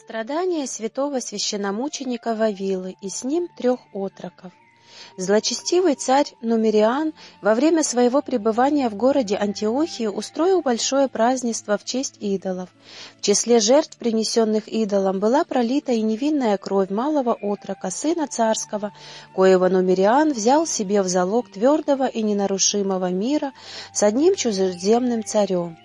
Страдания святого священномученика Вавилы и с ним трех отроков. Злочестивый царь Нумериан во время своего пребывания в городе Антиохии устроил большое празднество в честь идолов. В числе жертв, принесенных идолам, была пролита и невинная кровь малого отрока, сына царского, коего Нумериан взял себе в залог твердого и ненарушимого мира с одним чужеземным царем.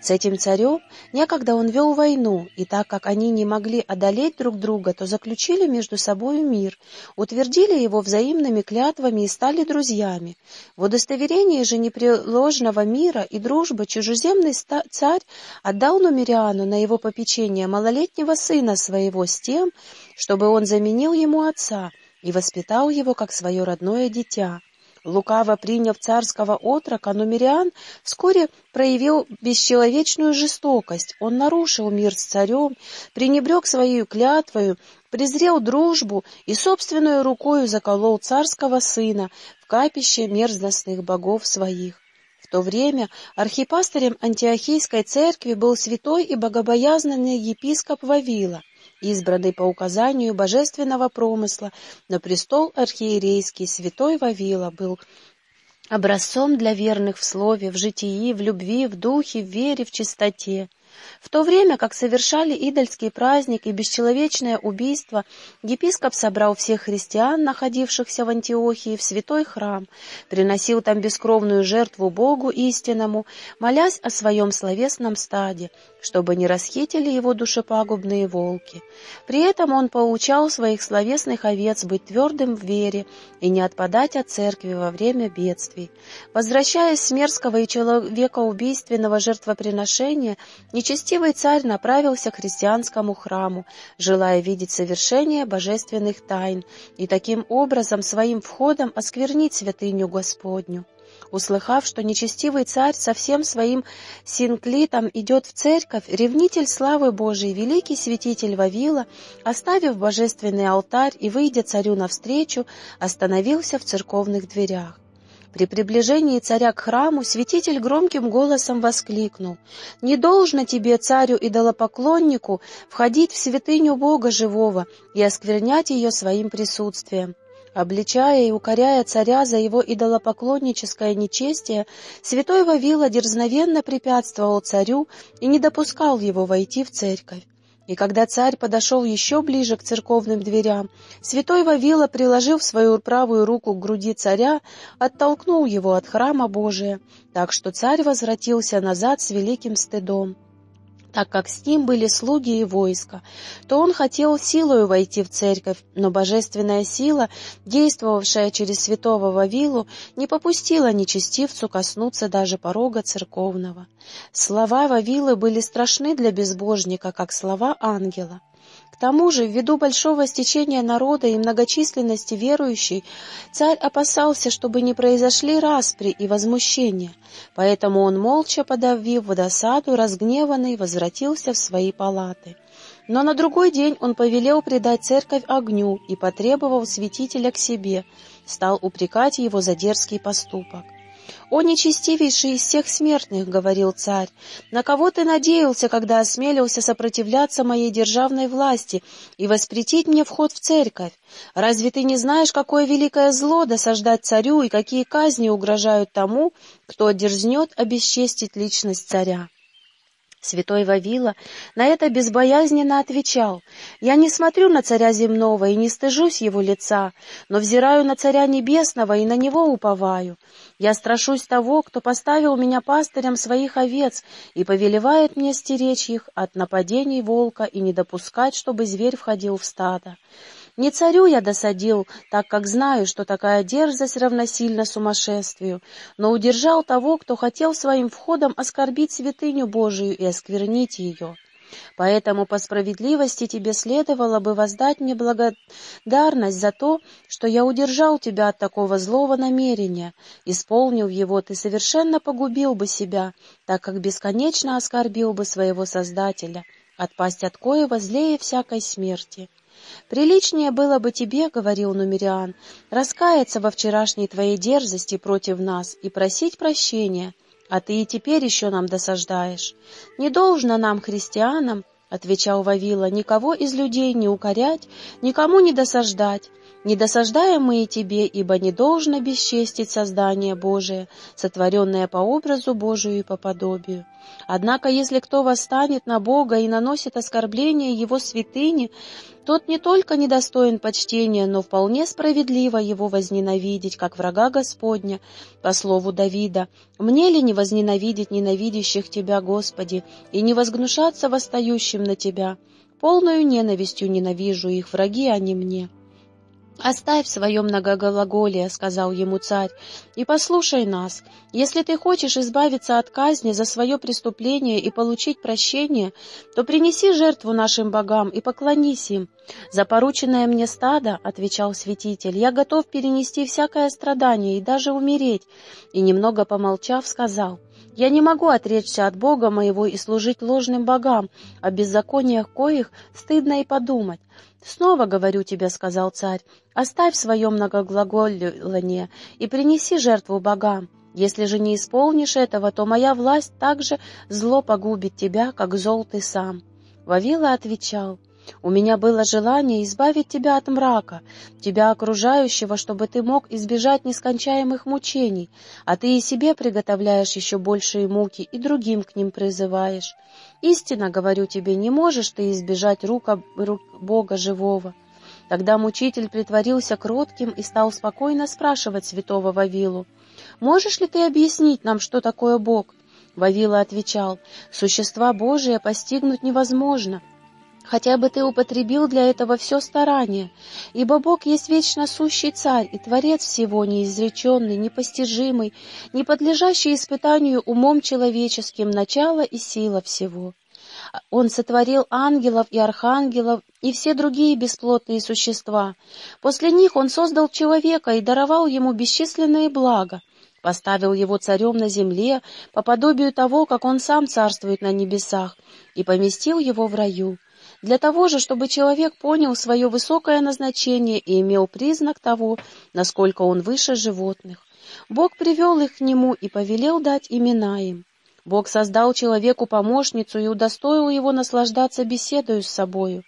С этим царем некогда он вел войну, и так как они не могли одолеть друг друга, то заключили между собою мир, утвердили его взаимными клятвами и стали друзьями. В удостоверении же непреложного мира и дружбы чужеземный царь отдал Нумериану на его попечение малолетнего сына своего с тем, чтобы он заменил ему отца и воспитал его как свое родное дитя. Лукаво приняв царского отрока, Нумериан вскоре проявил бесчеловечную жестокость. Он нарушил мир с царем, пренебрег своей клятвою, презрел дружбу и собственную рукою заколол царского сына в капище мерзностных богов своих. В то время архипастырем Антиохийской церкви был святой и богобоязненный епископ Вавила избранный по указанию божественного промысла на престол архиерейский святой Вавила, был образцом для верных в слове, в житии, в любви, в духе, в вере, в чистоте. В то время, как совершали идольский праздник и бесчеловечное убийство, епископ собрал всех христиан, находившихся в Антиохии, в святой храм, приносил там бескровную жертву Богу истинному, молясь о своем словесном стаде, чтобы не расхитили его душепагубные волки. При этом он поучал своих словесных овец быть твердым в вере и не отпадать от церкви во время бедствий. Возвращаясь с мерзкого и человекоубийственного жертвоприношения, нечестивый царь направился к христианскому храму, желая видеть совершение божественных тайн и таким образом своим входом осквернить святыню Господню. Услыхав, что нечестивый царь со всем своим синклитом идет в церковь, ревнитель славы Божией, великий святитель Вавила, оставив божественный алтарь и выйдя царю навстречу, остановился в церковных дверях. При приближении царя к храму святитель громким голосом воскликнул «Не должно тебе, царю-идолопоклоннику, входить в святыню Бога живого и осквернять ее своим присутствием. Обличая и укоряя царя за его идолопоклонническое нечестие, святой Вавила дерзновенно препятствовал царю и не допускал его войти в церковь. И когда царь подошел еще ближе к церковным дверям, святой Вавила, приложив свою правую руку к груди царя, оттолкнул его от храма Божия, так что царь возвратился назад с великим стыдом так как с ним были слуги и войско, то он хотел силою войти в церковь, но божественная сила, действовавшая через святого Вавилу, не попустила нечестивцу коснуться даже порога церковного. Слова Вавилы были страшны для безбожника, как слова ангела. К тому же, ввиду большого стечения народа и многочисленности верующей, царь опасался, чтобы не произошли распри и возмущения, поэтому он, молча подавив досаду, разгневанный, возвратился в свои палаты. Но на другой день он повелел предать церковь огню и потребовал святителя к себе, стал упрекать его за дерзкий поступок. «О, нечестивейший из всех смертных!» — говорил царь. «На кого ты надеялся, когда осмелился сопротивляться моей державной власти и воспретить мне вход в церковь? Разве ты не знаешь, какое великое зло досаждать царю и какие казни угрожают тому, кто дерзнет обесчестить личность царя?» Святой Вавила на это безбоязненно отвечал, «Я не смотрю на царя земного и не стыжусь его лица, но взираю на царя небесного и на него уповаю. Я страшусь того, кто поставил меня пастырем своих овец и повелевает мне стеречь их от нападений волка и не допускать, чтобы зверь входил в стадо. Не царю я досадил, так как знаю, что такая дерзость равносильна сумасшествию, но удержал того, кто хотел своим входом оскорбить святыню Божию и осквернить ее. Поэтому по справедливости тебе следовало бы воздать мне благодарность за то, что я удержал тебя от такого злого намерения. Исполнив его, ты совершенно погубил бы себя, так как бесконечно оскорбил бы своего Создателя, отпасть от коего злее всякой смерти. «Приличнее было бы тебе, — говорил Нумериан, — раскаяться во вчерашней твоей дерзости против нас и просить прощения, а ты и теперь еще нам досаждаешь. Не должно нам, христианам, — отвечал Вавила, — «никого из людей не укорять, никому не досаждать, не досаждаем мы и тебе, ибо не должно бесчестить создание Божие, сотворенное по образу Божию и по подобию. Однако, если кто восстанет на Бога и наносит оскорбление Его святыни, тот не только недостоин почтения, но вполне справедливо его возненавидеть, как врага Господня, по слову Давида. «Мне ли не возненавидеть ненавидящих Тебя, Господи, и не возгнушаться восстающим на Тебя? Полною ненавистью ненавижу их, враги они мне». «Оставь свое многоглаголие», — сказал ему царь, — «и послушай нас. Если ты хочешь избавиться от казни за свое преступление и получить прощение, то принеси жертву нашим богам и поклонись им. За порученное мне стадо, — отвечал святитель, — я готов перенести всякое страдание и даже умереть». И, немного помолчав, сказал, «Я не могу отречься от Бога моего и служить ложным богам, о беззакониях коих стыдно и подумать». «Снова говорю тебе, — сказал царь, — оставь свое многоглаголение и принеси жертву богам. Если же не исполнишь этого, то моя власть также зло погубит тебя, как зол ты сам». Вавила отвечал, — у меня было желание избавить тебя от мрака, тебя окружающего, чтобы ты мог избежать нескончаемых мучений, а ты и себе приготовляешь еще большие муки и другим к ним призываешь. Истинно, говорю тебе, не можешь ты избежать рука рук Бога живого. Тогда мучитель притворился кротким и стал спокойно спрашивать святого Вавилу, «Можешь ли ты объяснить нам, что такое Бог?» Вавила отвечал, «Существа Божие постигнуть невозможно, Хотя бы ты употребил для этого все старание, ибо Бог есть вечно сущий царь и творец всего, неизреченный, непостижимый, не подлежащий испытанию умом человеческим, начало и сила всего. Он сотворил ангелов и архангелов и все другие бесплотные существа. После них он создал человека и даровал ему бесчисленные блага, поставил его царем на земле по подобию того, как он сам царствует на небесах, и поместил его в раю для того же, чтобы человек понял свое высокое назначение и имел признак того, насколько он выше животных. Бог привел их к нему и повелел дать имена им. Бог создал человеку помощницу и удостоил его наслаждаться беседою с собою.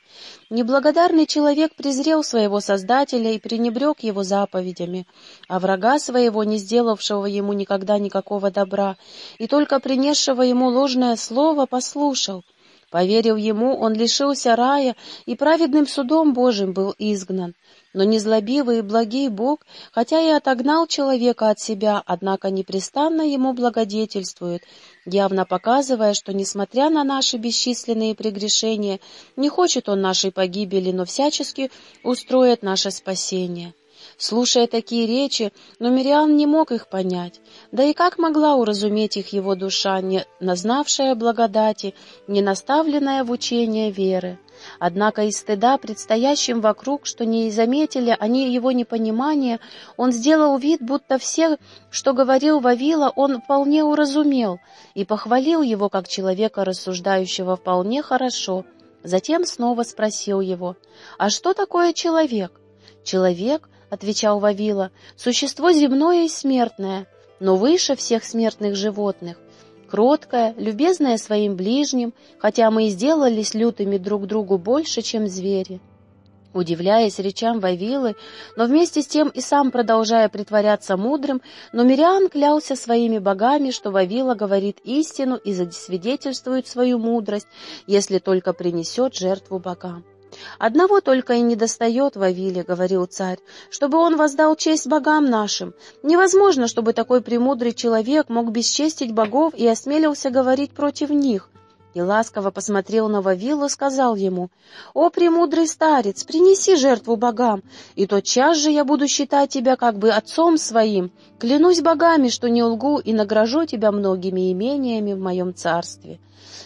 Неблагодарный человек презрел своего Создателя и пренебрег его заповедями, а врага своего, не сделавшего ему никогда никакого добра, и только принесшего ему ложное слово, послушал — Поверив ему, он лишился рая и праведным судом Божьим был изгнан. Но незлобивый и благий Бог, хотя и отогнал человека от себя, однако непрестанно ему благодетельствует, явно показывая, что, несмотря на наши бесчисленные прегрешения, не хочет он нашей погибели, но всячески устроит наше спасение. Слушая такие речи, Нумериан не мог их понять, да и как могла уразуметь их его душа, не назнавшая благодати, не наставленная в учение веры. Однако из стыда предстоящим вокруг, что не заметили они его непонимания, он сделал вид, будто все, что говорил Вавила, он вполне уразумел, и похвалил его как человека, рассуждающего вполне хорошо. Затем снова спросил его, «А что такое человек?» «Человек отвечал Вавила, — существо земное и смертное, но выше всех смертных животных, кроткое, любезное своим ближним, хотя мы и сделались лютыми друг другу больше, чем звери. Удивляясь речам Вавилы, но вместе с тем и сам продолжая притворяться мудрым, но Мириан клялся своими богами, что Вавила говорит истину и засвидетельствует свою мудрость, если только принесет жертву богам. «Одного только и не достает Вавиле, — говорил царь, — чтобы он воздал честь богам нашим. Невозможно, чтобы такой премудрый человек мог бесчестить богов и осмелился говорить против них. И ласково посмотрел на Вавилу, сказал ему, «О, премудрый старец, принеси жертву богам, и тотчас же я буду считать тебя как бы отцом своим. Клянусь богами, что не лгу, и награжу тебя многими имениями в моем царстве»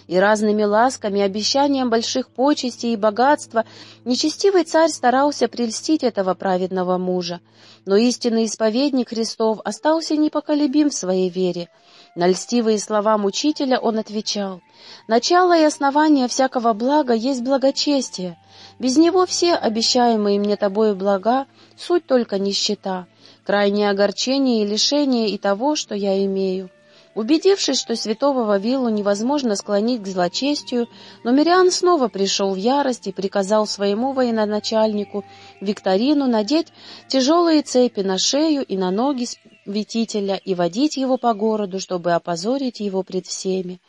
и разными ласками, обещанием больших почестей и богатства, нечестивый царь старался прельстить этого праведного мужа. Но истинный исповедник Христов остался непоколебим в своей вере. На льстивые слова мучителя он отвечал, «Начало и основание всякого блага есть благочестие. Без него все обещаемые мне тобою блага — суть только нищета, крайнее огорчение и лишение и того, что я имею. Убедившись, что святого Вавилу невозможно склонить к злочестию, Нумериан снова пришел в ярость и приказал своему военачальнику Викторину надеть тяжелые цепи на шею и на ноги святителя и водить его по городу, чтобы опозорить его пред всеми.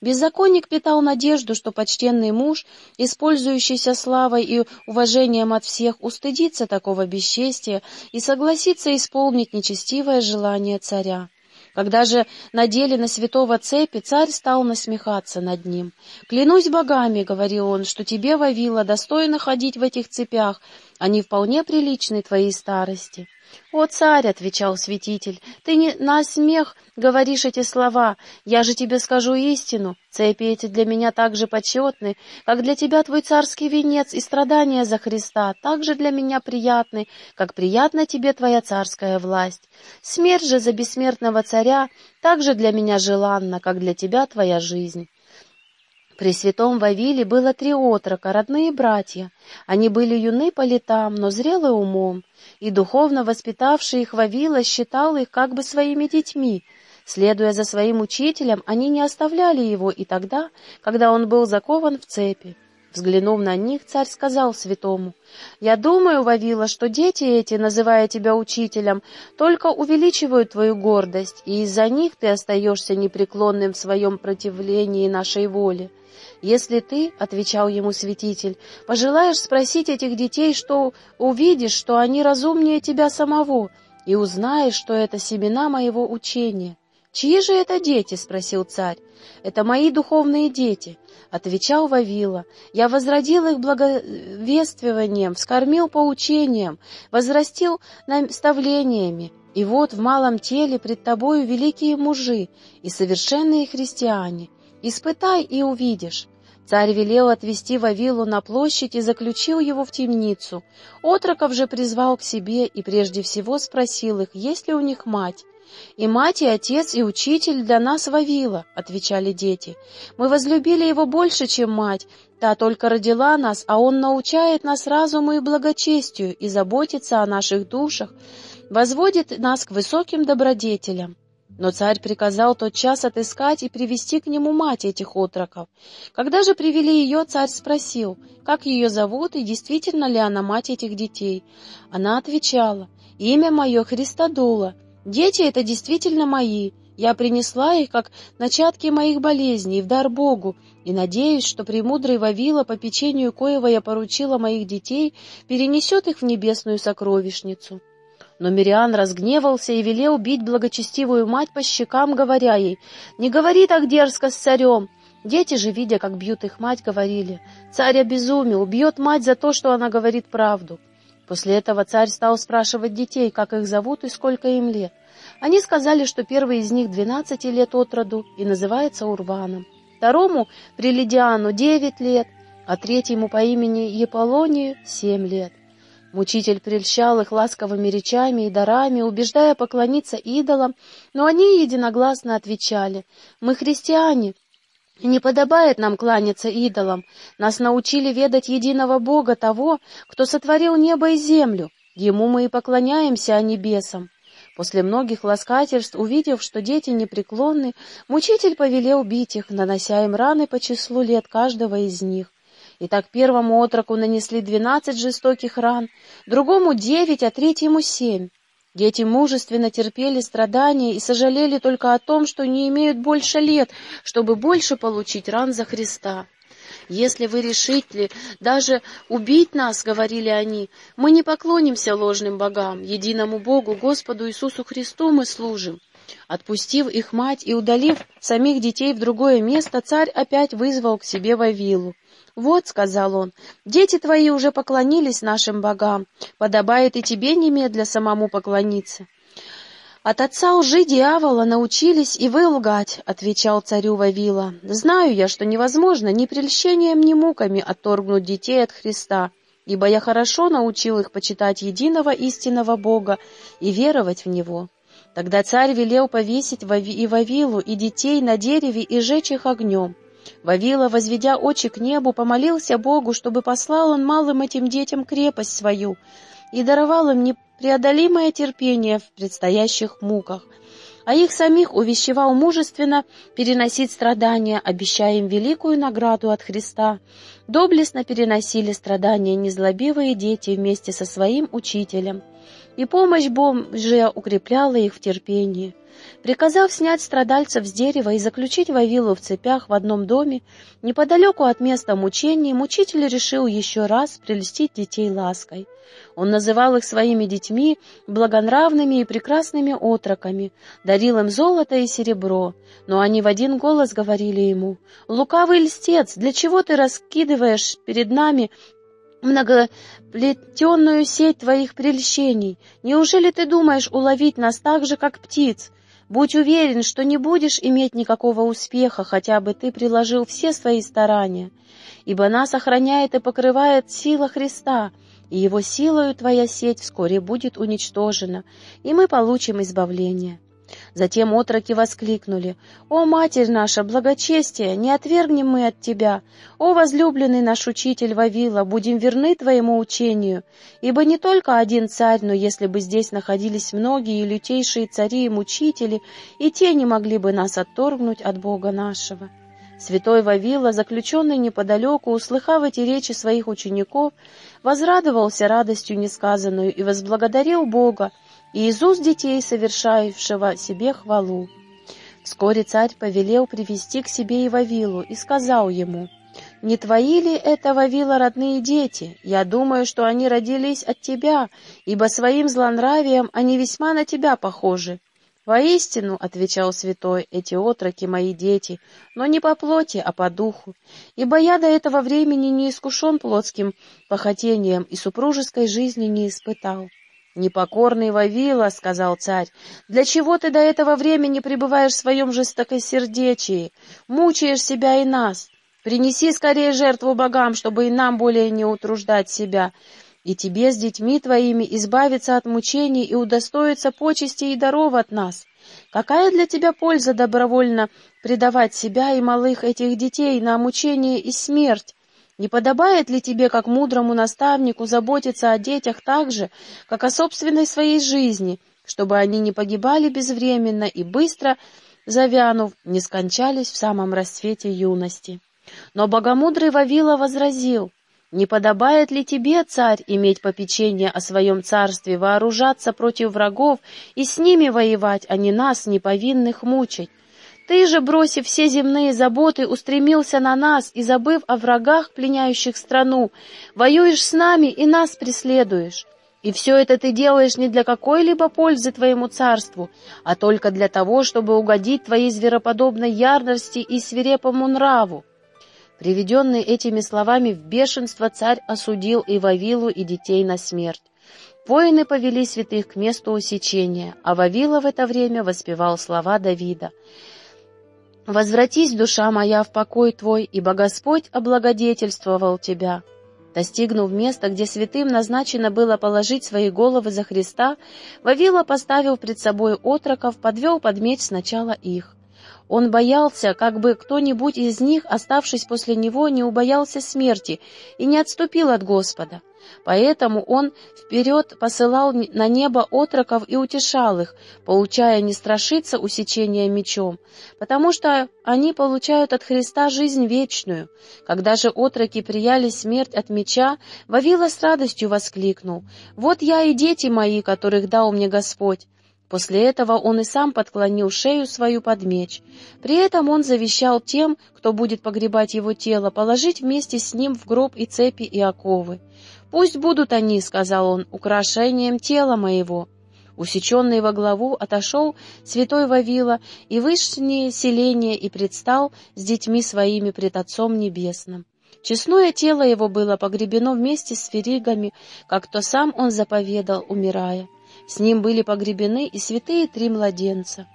Беззаконник питал надежду, что почтенный муж, использующийся славой и уважением от всех, устыдится такого бесчестия и согласится исполнить нечестивое желание царя. Когда же надели на святого цепи, царь стал насмехаться над ним. «Клянусь богами, — говорил он, — что тебе, Вавила, достойно ходить в этих цепях, они вполне приличны твоей старости». «О, царь!» — отвечал святитель, — «ты не на смех говоришь эти слова. Я же тебе скажу истину. Цепи эти для меня так же почетны, как для тебя твой царский венец и страдания за Христа, так же для меня приятны, как приятна тебе твоя царская власть. Смерть же за бессмертного царя так же для меня желанна, как для тебя твоя жизнь». При святом Вавиле было три отрока, родные братья. Они были юны по летам, но зрелы умом, и духовно воспитавший их Вавила считал их как бы своими детьми. Следуя за своим учителем, они не оставляли его и тогда, когда он был закован в цепи. Взглянув на них, царь сказал святому, «Я думаю, Вавила, что дети эти, называя тебя учителем, только увеличивают твою гордость, и из-за них ты остаешься непреклонным в своем противлении нашей воле. Если ты, — отвечал ему святитель, — пожелаешь спросить этих детей, что увидишь, что они разумнее тебя самого, и узнаешь, что это семена моего учения». «Чьи же это дети?» — спросил царь. «Это мои духовные дети», — отвечал Вавила. «Я возродил их благовествованием, вскормил поучением, возрастил наставлениями. И вот в малом теле пред тобою великие мужи и совершенные христиане. Испытай и увидишь». Царь велел отвести Вавилу на площадь и заключил его в темницу. Отроков же призвал к себе и прежде всего спросил их, есть ли у них мать. «И мать, и отец, и учитель для нас Вавила», — отвечали дети. «Мы возлюбили его больше, чем мать. Та только родила нас, а он научает нас разуму и благочестию и заботится о наших душах, возводит нас к высоким добродетелям». Но царь приказал тот час отыскать и привести к нему мать этих отроков. Когда же привели ее, царь спросил, как ее зовут и действительно ли она мать этих детей. Она отвечала, «Имя мое Христодула, Дети — это действительно мои. Я принесла их, как начатки моих болезней, в дар Богу, и надеюсь, что премудрый Вавила, по печенью коего я поручила моих детей, перенесет их в небесную сокровищницу». Но Мириан разгневался и велел бить благочестивую мать по щекам, говоря ей, «Не говори так дерзко с царем!» Дети же, видя, как бьют их мать, говорили, «Царь обезумел, убьет мать за то, что она говорит правду». После этого царь стал спрашивать детей, как их зовут и сколько им лет. Они сказали, что первый из них двенадцати лет от роду и называется Урбаном, второму — Прилидиану девять лет, а третьему по имени Еполонию семь лет. Мучитель прельщал их ласковыми речами и дарами, убеждая поклониться идолам, но они единогласно отвечали «Мы христиане, не подобает нам кланяться идолам. Нас научили ведать единого Бога, того, кто сотворил небо и землю. Ему мы и поклоняемся, а небесам. После многих ласкательств, увидев, что дети непреклонны, мучитель повелел бить их, нанося им раны по числу лет каждого из них. И так первому отроку нанесли двенадцать жестоких ран, другому девять, а третьему семь. Дети мужественно терпели страдания и сожалели только о том, что не имеют больше лет, чтобы больше получить ран за Христа. «Если вы решите даже убить нас, — говорили они, — мы не поклонимся ложным богам, единому Богу, Господу Иисусу Христу мы служим». Отпустив их мать и удалив самих детей в другое место, царь опять вызвал к себе Вавилу. «Вот», — сказал он, — «дети твои уже поклонились нашим богам, подобает и тебе немедля самому поклониться». «От отца лжи дьявола научились и вы лгать», — отвечал царю Вавила. «Знаю я, что невозможно ни прельщением, ни муками отторгнуть детей от Христа, ибо я хорошо научил их почитать единого истинного Бога и веровать в Него». Тогда царь велел повесить и Вавилу, и детей на дереве и жечь их огнем. Вавила, возведя очи к небу, помолился Богу, чтобы послал он малым этим детям крепость свою и даровал им непреодолимое терпение в предстоящих муках. а их самих увещевал мужественно переносить страдания, обещая им великую награду от Христа. Доблестно переносили страдания незлобивые дети вместе со своим учителем и помощь Божия укрепляла их в терпении. Приказав снять страдальцев с дерева и заключить Вавилу в цепях в одном доме, неподалеку от места мучений, мучитель решил еще раз прелестить детей лаской. Он называл их своими детьми, благонравными и прекрасными отроками, дарил им золото и серебро, но они в один голос говорили ему, «Лукавый льстец, для чего ты раскидываешь перед нами многоплетенную сеть твоих прельщений. Неужели ты думаешь уловить нас так же, как птиц? Будь уверен, что не будешь иметь никакого успеха, хотя бы ты приложил все свои старания. Ибо нас охраняет и покрывает сила Христа, и его силою твоя сеть вскоре будет уничтожена, и мы получим избавление. Затем отроки воскликнули, «О, Матерь наша, благочестие, не отвергнем мы от Тебя! О, возлюбленный наш учитель Вавила, будем верны Твоему учению! Ибо не только один царь, но если бы здесь находились многие лютейшие цари и мучители, и те не могли бы нас отторгнуть от Бога нашего». Святой Вавила, заключенный неподалеку, услыхав эти речи своих учеников, возрадовался радостью несказанную и возблагодарил Бога, и из уст детей, совершающего себе хвалу. Вскоре царь повелел привести к себе и Вавилу и сказал ему, «Не твои ли это, Вавила, родные дети? Я думаю, что они родились от тебя, ибо своим злонравием они весьма на тебя похожи». «Воистину, — отвечал святой, — эти отроки мои дети, но не по плоти, а по духу, ибо я до этого времени не искушен плотским похотением и супружеской жизни не испытал». «Непокорный Вавила», — сказал царь, — «для чего ты до этого времени пребываешь в своем жестокосердечии, мучаешь себя и нас? Принеси скорее жертву богам, чтобы и нам более не утруждать себя, и тебе с детьми твоими избавиться от мучений и удостоиться почести и даров от нас. Какая для тебя польза добровольно предавать себя и малых этих детей на мучение и смерть, не подобает ли тебе, как мудрому наставнику, заботиться о детях так же, как о собственной своей жизни, чтобы они не погибали безвременно и быстро, завянув, не скончались в самом расцвете юности? Но богомудрый Вавила возразил, «Не подобает ли тебе, царь, иметь попечение о своем царстве, вооружаться против врагов и с ними воевать, а не нас, неповинных, мучить? Ты же, бросив все земные заботы, устремился на нас и, забыв о врагах, пленяющих страну, воюешь с нами и нас преследуешь. И все это ты делаешь не для какой-либо пользы твоему царству, а только для того, чтобы угодить твоей звероподобной ярости и свирепому нраву. Приведенный этими словами в бешенство царь осудил и Вавилу, и детей на смерть. Воины повели святых к месту усечения, а Вавила в это время воспевал слова Давида. Возвратись, душа моя, в покой твой, ибо Господь облагодетельствовал тебя». Достигнув места, где святым назначено было положить свои головы за Христа, Вавила, поставил пред собой отроков, подвел под меч сначала их. Он боялся, как бы кто-нибудь из них, оставшись после него, не убоялся смерти и не отступил от Господа. Поэтому он вперед посылал на небо отроков и утешал их, получая не страшиться усечения мечом, потому что они получают от Христа жизнь вечную. Когда же отроки прияли смерть от меча, Вавила с радостью воскликнул, «Вот я и дети мои, которых дал мне Господь». После этого он и сам подклонил шею свою под меч. При этом он завещал тем, кто будет погребать его тело, положить вместе с ним в гроб и цепи и оковы. «Пусть будут они, — сказал он, — украшением тела моего». Усеченный во главу отошел святой Вавила и вышнее селение и предстал с детьми своими пред Отцом Небесным. Честное тело его было погребено вместе с феригами, как то сам он заповедал, умирая. С ним были погребены и святые три младенца.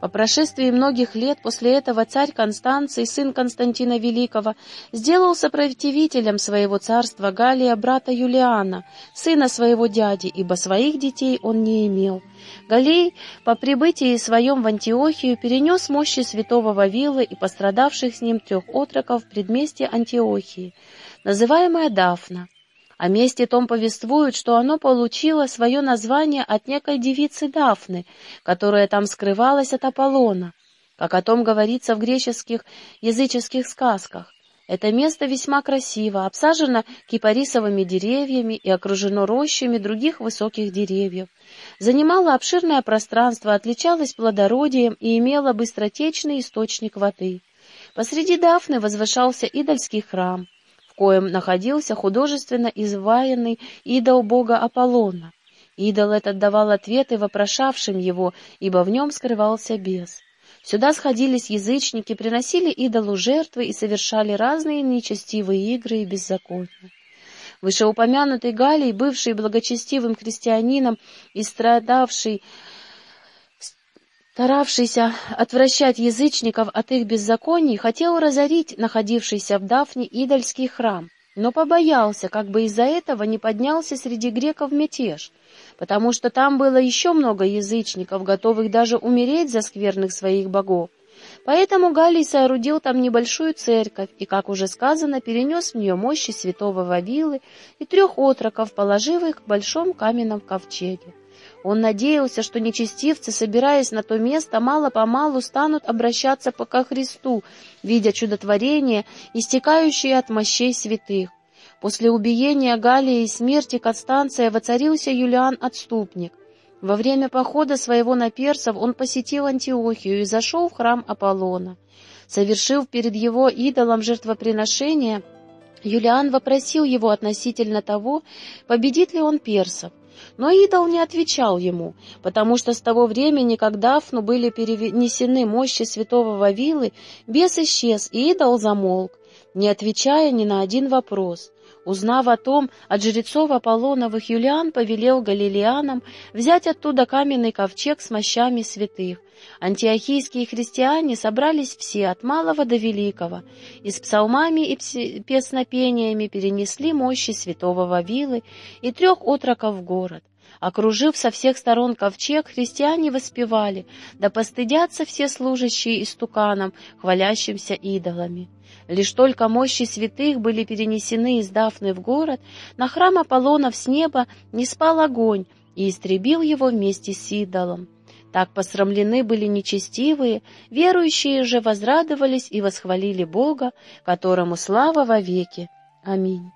По прошествии многих лет после этого царь Констанций, сын Константина Великого, сделал сопротивителем своего царства Галия брата Юлиана, сына своего дяди, ибо своих детей он не имел. Галей по прибытии своем в Антиохию перенес мощи святого Вавила и пострадавших с ним трех отроков в предместье Антиохии, называемое Дафна. О месте том повествуют, что оно получило свое название от некой девицы Дафны, которая там скрывалась от Аполлона, как о том говорится в греческих языческих сказках. Это место весьма красиво, обсажено кипарисовыми деревьями и окружено рощами других высоких деревьев. Занимало обширное пространство, отличалось плодородием и имело быстротечный источник воды. Посреди Дафны возвышался идольский храм, коем находился художественно изваянный идол бога Аполлона. Идол этот давал ответы вопрошавшим его, ибо в нем скрывался бес. Сюда сходились язычники, приносили идолу жертвы и совершали разные нечестивые игры и беззакония. Вышеупомянутый Галий, бывший благочестивым христианином и страдавший, старавшийся отвращать язычников от их беззаконий, хотел разорить находившийся в Дафне идольский храм но побоялся, как бы из-за этого не поднялся среди греков мятеж, потому что там было еще много язычников, готовых даже умереть за скверных своих богов. Поэтому Галий соорудил там небольшую церковь и, как уже сказано, перенес в нее мощи святого Вавилы и трех отроков, положив их в большом каменном ковчеге. Он надеялся, что нечестивцы, собираясь на то место, мало-помалу станут обращаться ко Христу, видя чудотворение, истекающее от мощей святых. После убиения Галии и смерти Констанция воцарился Юлиан-отступник. Во время похода своего на персов он посетил Антиохию и зашел в храм Аполлона. Совершив перед его идолом жертвоприношение, Юлиан вопросил его относительно того, победит ли он персов. Но идол не отвечал ему, потому что с того времени, когда Дафну были перенесены мощи святого Вавилы, бес исчез, и идол замолк, не отвечая ни на один вопрос. Узнав о том, от жрецов Аполлоновых Юлиан повелел галилеянам взять оттуда каменный ковчег с мощами святых. Антиохийские христиане собрались все, от малого до великого, и с псалмами и песнопениями перенесли мощи святого Вавилы и трех отроков в город. Окружив со всех сторон ковчег, христиане воспевали, да постыдятся все служащие истуканом, хвалящимся идолами. Лишь только мощи святых были перенесены из Дафны в город, на храм Аполлонов с неба не спал огонь и истребил его вместе с идолом. Так посрамлены были нечестивые, верующие же возрадовались и восхвалили Бога, которому слава вовеки. Аминь.